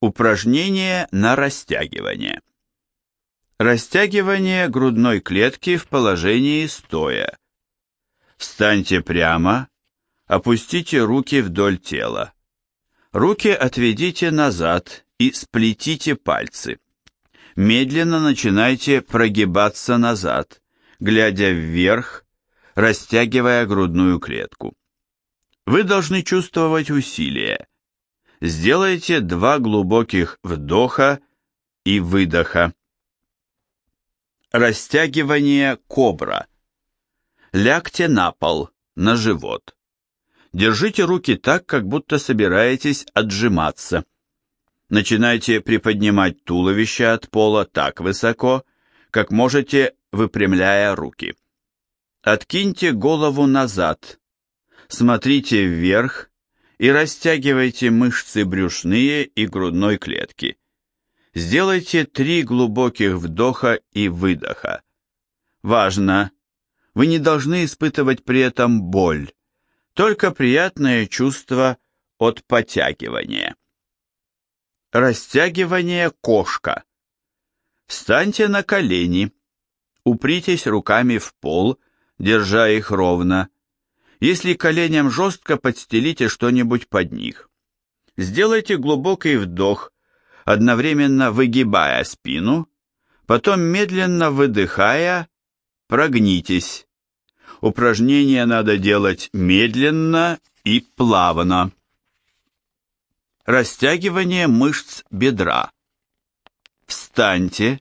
Упражнение на растягивание. Растягивание грудной клетки в положении стоя. Встаньте прямо, опустите руки вдоль тела. Руки отведите назад и сплетите пальцы. Медленно начинайте прогибаться назад, глядя вверх, растягивая грудную клетку. Вы должны чувствовать усилие. Сделайте два глубоких вдоха и выдоха. Растягивание кобра. Лягте на пол, на живот. Держите руки так, как будто собираетесь отжиматься. Начинайте приподнимать туловище от пола так высоко, как можете, выпрямляя руки. Откиньте голову назад. Смотрите вверх и растягивайте мышцы брюшные и грудной клетки. Сделайте три глубоких вдоха и выдоха. Важно! Вы не должны испытывать при этом боль, только приятное чувство от подтягивания. Растягивание кошка. Встаньте на колени, упритесь руками в пол, держа их ровно, если коленям жестко, подстелите что-нибудь под них. Сделайте глубокий вдох, одновременно выгибая спину, потом медленно выдыхая, прогнитесь. Упражнение надо делать медленно и плавно. Растягивание мышц бедра. Встаньте,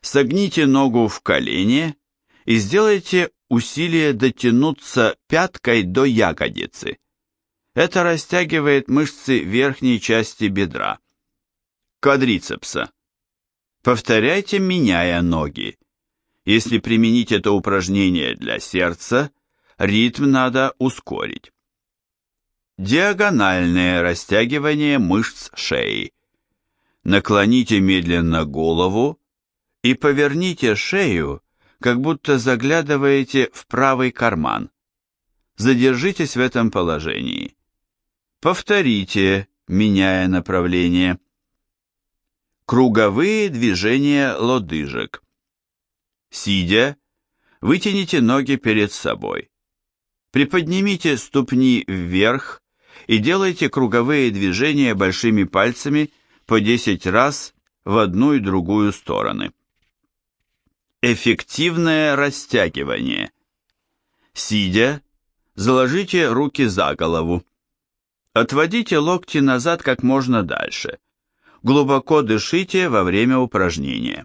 согните ногу в колене и сделайте усилие дотянуться пяткой до ягодицы. Это растягивает мышцы верхней части бедра, квадрицепса. Повторяйте, меняя ноги. Если применить это упражнение для сердца, ритм надо ускорить. Диагональное растягивание мышц шеи. Наклоните медленно голову и поверните шею как будто заглядываете в правый карман. Задержитесь в этом положении. Повторите, меняя направление. Круговые движения лодыжек. Сидя, вытяните ноги перед собой. Приподнимите ступни вверх и делайте круговые движения большими пальцами по 10 раз в одну и другую стороны. Эффективное растягивание. Сидя, заложите руки за голову. Отводите локти назад как можно дальше. Глубоко дышите во время упражнения.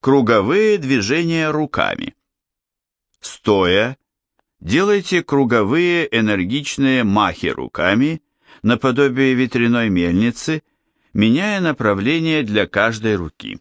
Круговые движения руками. Стоя, делайте круговые энергичные махи руками, наподобие ветряной мельницы, меняя направление для каждой руки.